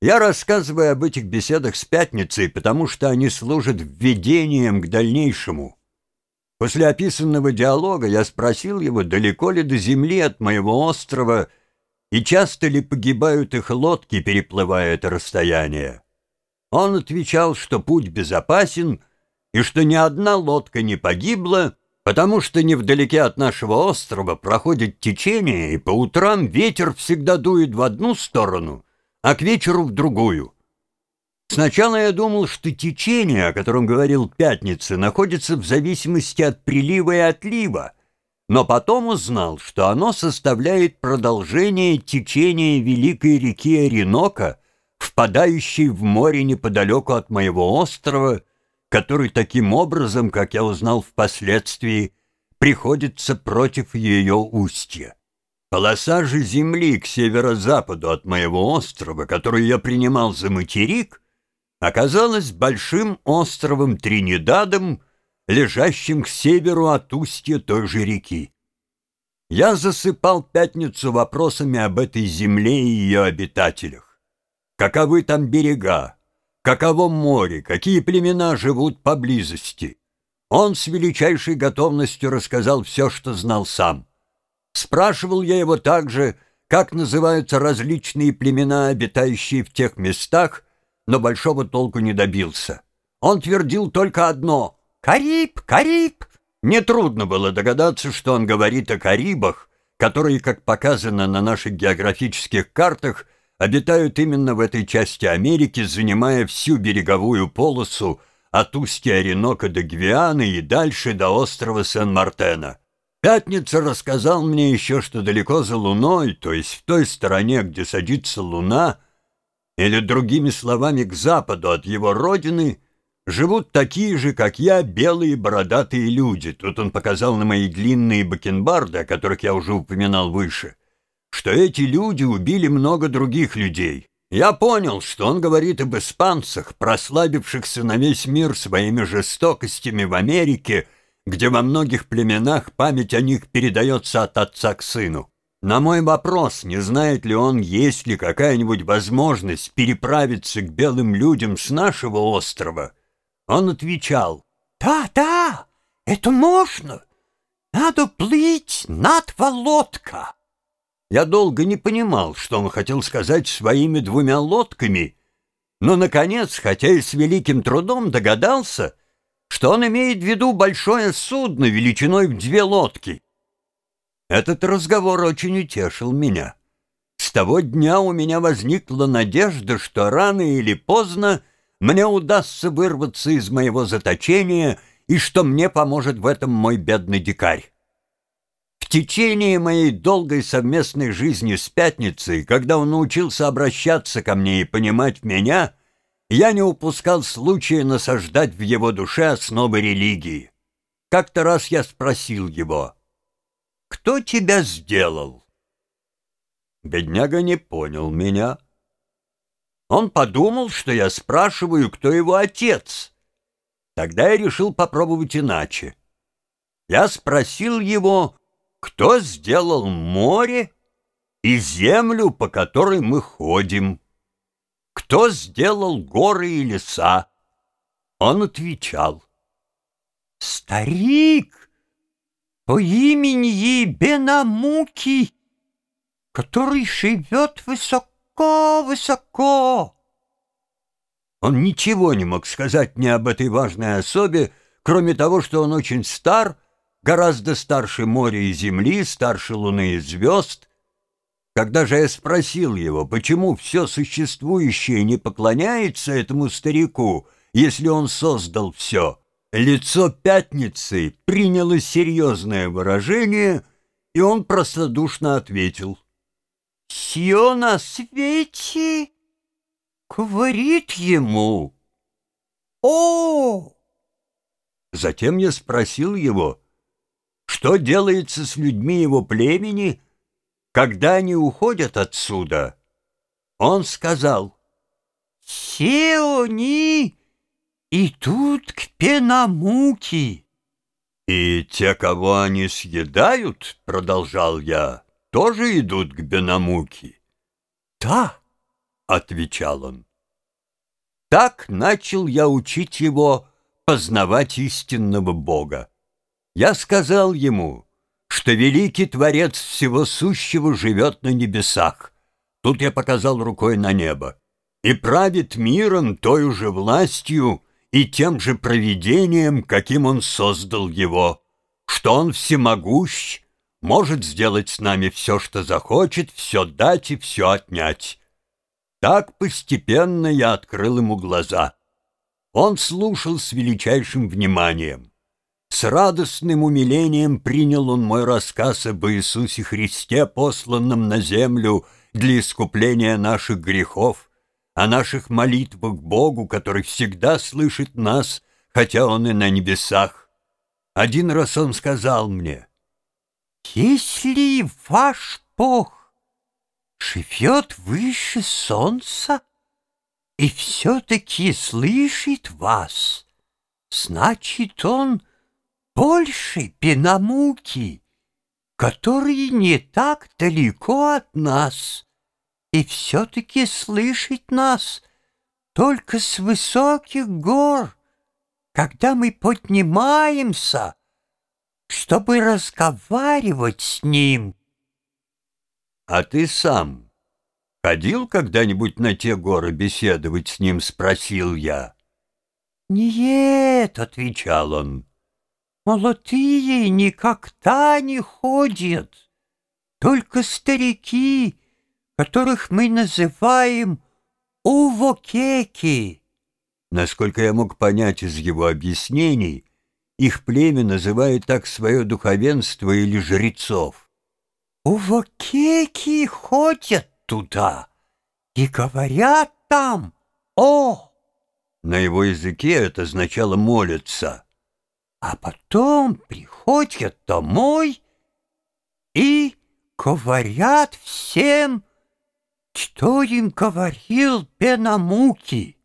Я рассказываю об этих беседах с пятницей, потому что они служат введением к дальнейшему. После описанного диалога я спросил его, далеко ли до земли от моего острова и часто ли погибают их лодки, переплывая это расстояние. Он отвечал, что путь безопасен и что ни одна лодка не погибла, потому что невдалеке от нашего острова проходит течение, и по утрам ветер всегда дует в одну сторону, а к вечеру в другую. Сначала я думал, что течение, о котором говорил Пятница, находится в зависимости от прилива и отлива, но потом узнал, что оно составляет продолжение течения великой реки Оренока, впадающей в море неподалеку от моего острова, который таким образом, как я узнал впоследствии, приходится против ее устья. Полоса же земли к северо-западу от моего острова, который я принимал за материк, оказалась большим островом Тринидадом, лежащим к северу от устья той же реки. Я засыпал пятницу вопросами об этой земле и ее обитателях. Каковы там берега? Каково море? Какие племена живут поблизости? Он с величайшей готовностью рассказал все, что знал сам. Спрашивал я его также, как называются различные племена, обитающие в тех местах, но большого толку не добился. Он твердил только одно — «Кариб! Кариб!» Нетрудно было догадаться, что он говорит о Карибах, которые, как показано на наших географических картах, обитают именно в этой части Америки, занимая всю береговую полосу от устья Оренока до Гвианы и дальше до острова Сен-Мартена. Пятница рассказал мне еще, что далеко за Луной, то есть в той стороне, где садится Луна, или, другими словами, к западу от его родины, живут такие же, как я, белые бородатые люди. Тут он показал на мои длинные бакенбарды, о которых я уже упоминал выше, что эти люди убили много других людей. Я понял, что он говорит об испанцах, прославившихся на весь мир своими жестокостями в Америке, где во многих племенах память о них передается от отца к сыну. На мой вопрос, не знает ли он, есть ли какая-нибудь возможность переправиться к белым людям с нашего острова, он отвечал, «Да, да, это можно. Надо плыть над лодка». Я долго не понимал, что он хотел сказать своими двумя лодками, но, наконец, хотя и с великим трудом догадался, что он имеет в виду большое судно величиной в две лодки. Этот разговор очень утешил меня. С того дня у меня возникла надежда, что рано или поздно мне удастся вырваться из моего заточения и что мне поможет в этом мой бедный дикарь. В течение моей долгой совместной жизни с Пятницей, когда он научился обращаться ко мне и понимать меня, я не упускал случая насаждать в его душе основы религии. Как-то раз я спросил его, «Кто тебя сделал?» Бедняга не понял меня. Он подумал, что я спрашиваю, кто его отец. Тогда я решил попробовать иначе. Я спросил его, кто сделал море и землю, по которой мы ходим? Кто сделал горы и леса? Он отвечал. Старик по имени Бенамуки, который живет высоко-высоко. Он ничего не мог сказать мне об этой важной особе, кроме того, что он очень стар — гораздо старше моря и земли, старше луны и звезд. Когда же я спросил его, почему все существующее не поклоняется этому старику, если он создал все, лицо пятницы приняло серьезное выражение, и он простодушно ответил. «Все на свете говорит ему». «О!» Затем я спросил его, что делается с людьми его племени, когда они уходят отсюда? Он сказал, «Все они идут к Пенамуки». «И те, кого они съедают, — продолжал я, — тоже идут к Бенамуки?» «Да, отвечал он. Так начал я учить его познавать истинного Бога. Я сказал ему, что великий Творец всего сущего живет на небесах. Тут я показал рукой на небо. И правит миром той же властью и тем же провидением, каким он создал его, что он всемогущ, может сделать с нами все, что захочет, все дать и все отнять. Так постепенно я открыл ему глаза. Он слушал с величайшим вниманием. С радостным умилением принял он мой рассказ об Иисусе Христе, посланном на землю для искупления наших грехов, о наших молитвах Богу, который всегда слышит нас, хотя Он и на небесах. Один раз Он сказал мне, «Если ваш Бог живет выше солнца и все-таки слышит вас, значит, он больше пенамуки, который не так далеко от нас и все-таки слышит нас только с высоких гор, когда мы поднимаемся, чтобы разговаривать с ним. «А ты сам ходил когда-нибудь на те горы беседовать с ним?» — спросил я. «Нет», — отвечал он, — «молодые никогда не ходят, только старики, которых мы называем увокеки». Насколько я мог понять из его объяснений, их племя называет так свое духовенство или жрецов. Увокеки ходят туда и говорят там «О!». На его языке это означало «молятся». А потом приходят домой и говорят всем, что им говорил Пенамуки.